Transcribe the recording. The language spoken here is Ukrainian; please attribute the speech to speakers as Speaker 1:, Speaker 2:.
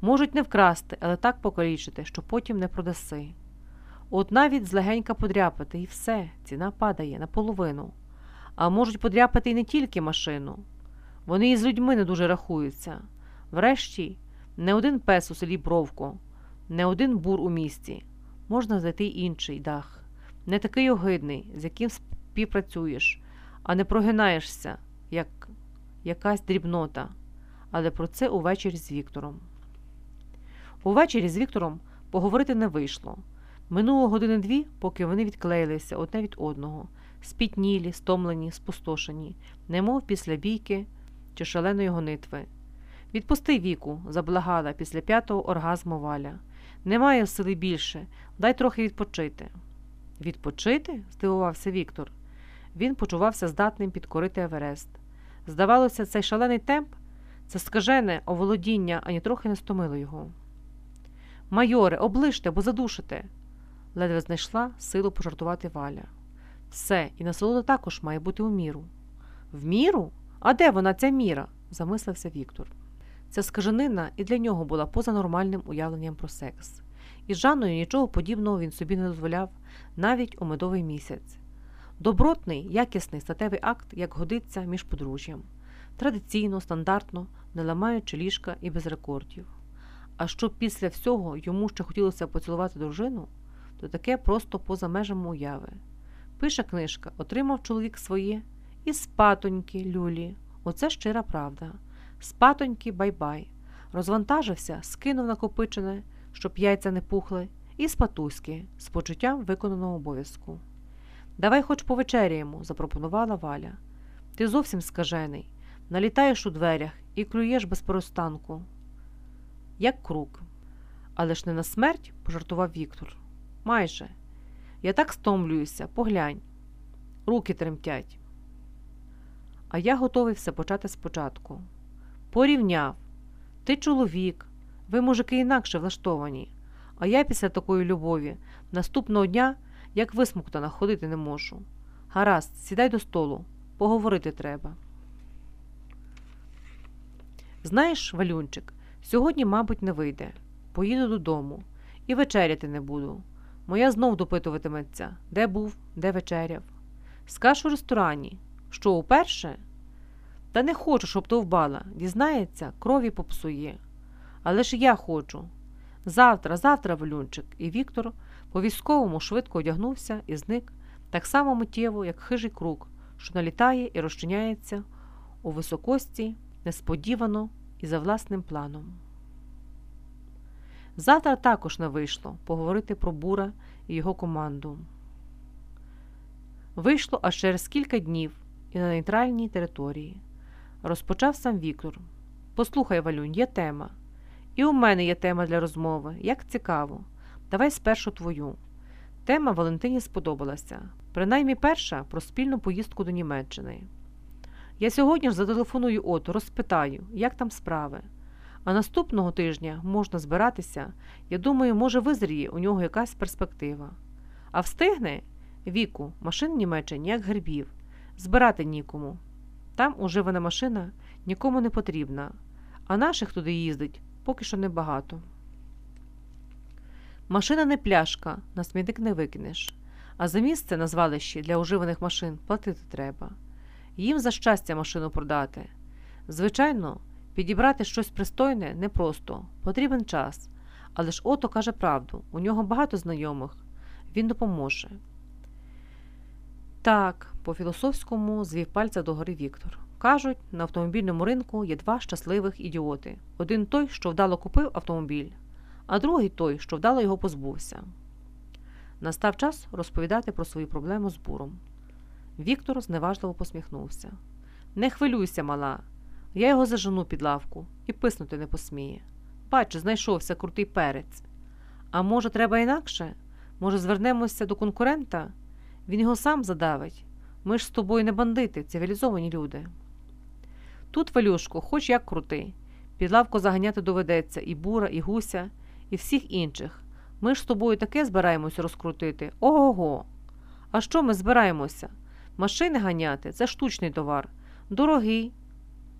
Speaker 1: Можуть не вкрасти, але так покалічити, що потім не продаси. От навіть злегенька подряпати, і все, ціна падає наполовину. А можуть подряпати і не тільки машину. Вони і з людьми не дуже рахуються. Врешті, не один пес у селі Бровко, не один бур у місті. Можна знайти інший дах, не такий огидний, з яким співпрацюєш, а не прогинаєшся, як якась дрібнота. Але про це увечері з Віктором. Увечері з Віктором поговорити не вийшло. Минуло години дві, поки вони відклеїлися одне від одного, спітнілі, стомлені, спустошені, немов після бійки чи шаленої гонитви. Відпусти віку, заблагала після п'ятого оргазму валя. Немає сили більше, дай трохи відпочити. Відпочити? здивувався Віктор. Він почувався здатним підкорити Еверест. Здавалося, цей шалений темп, це скажене оволодіння ані трохи не стомило його. Майоре, оближте, бо задушите, ледве знайшла силу пожартувати валя. Все, і насолода також має бути у міру. В міру? А де вона, ця міра? замислився Віктор. Ця скаженина і для нього була поза нормальним уявленням про секс. І з Жанною нічого подібного він собі не дозволяв навіть у медовий місяць. Добротний, якісний статевий акт, як годиться між подружжям, традиційно, стандартно, не ламаючи ліжка і без рекордів. А щоб після всього йому ще хотілося поцілувати дружину, то таке просто поза межами уяви. Пише книжка, отримав чоловік своє, і спатоньки люлі. Оце щира правда. Спатоньки бай-бай. Розвантажився, скинув накопичене, щоб яйця не пухли, і спатуськи з почуттям виконаного обов'язку. Давай хоч повечеряємо, запропонувала Валя. Ти зовсім скажений, налітаєш у дверях і клюєш без перестанку, як крук. Але ж не на смерть, пожартував Віктор. Майже. Я так стомлююся, поглянь. Руки тремтять. А я готовий все почати спочатку. Порівняв. Ти чоловік, ви, мужики, інакше влаштовані, а я після такої любові наступного дня, як висмуктана, ходити не можу. Гаразд, сідай до столу, поговорити треба. Знаєш, Валюнчик, сьогодні, мабуть, не вийде. Поїду додому і вечеряти не буду. Моя знов допитуватиметься, де був, де вечеряв. Скаж у ресторані, що уперше? Та не хочу, щоб довбала. Дізнається, крові попсує. Але ж я хочу. Завтра, завтра, Валюнчик, і Віктор по військовому швидко одягнувся і зник так само миттєво, як хижий круг, що налітає і розчиняється у високості несподівано і за власним планом. Завтра також не вийшло поговорити про Бура і його команду. Вийшло аж через кілька днів і на нейтральній території. Розпочав сам Віктор. Послухай, Валюнь, є тема. І у мене є тема для розмови. Як цікаво. Давай спершу твою. Тема Валентині сподобалася. Принаймні перша про спільну поїздку до Німеччини. Я сьогодні ж зателефоную Оту, розпитаю, як там справи. А наступного тижня можна збиратися, я думаю, може, визріє у нього якась перспектива. А встигне віку, машин в Німеччині, як грибів, збирати нікому. Там уживана машина нікому не потрібна, а наших туди їздить поки що небагато. Машина не пляшка, на смітник не викинеш, а за місце на звалищі для уживаних машин платити треба. Їм за щастя машину продати. Звичайно, підібрати щось пристойне непросто, потрібен час. Але ж ото каже правду, у нього багато знайомих, він допоможе. Так, по філософському звів пальця догори Віктор. Кажуть, на автомобільному ринку є два щасливих ідіоти. Один той, що вдало купив автомобіль, а другий той, що вдало його позбувся. Настав час розповідати про свою проблему з буром. Віктор зневажливо посміхнувся. Не хвилюйся, мала. Я його зажену під лавку і писнути не посміє. Бач, знайшовся крутий перець. А може, треба інакше? Може, звернемося до конкурента? Він його сам задавить. Ми ж з тобою не бандити, цивілізовані люди. Тут, Валюшко, хоч як крути. Під лавку заганяти доведеться і бура, і гуся, і всіх інших. Ми ж з тобою таке збираємося розкрутити. Ого. го А що ми збираємося? Машини ганяти це штучний товар. Дорогий,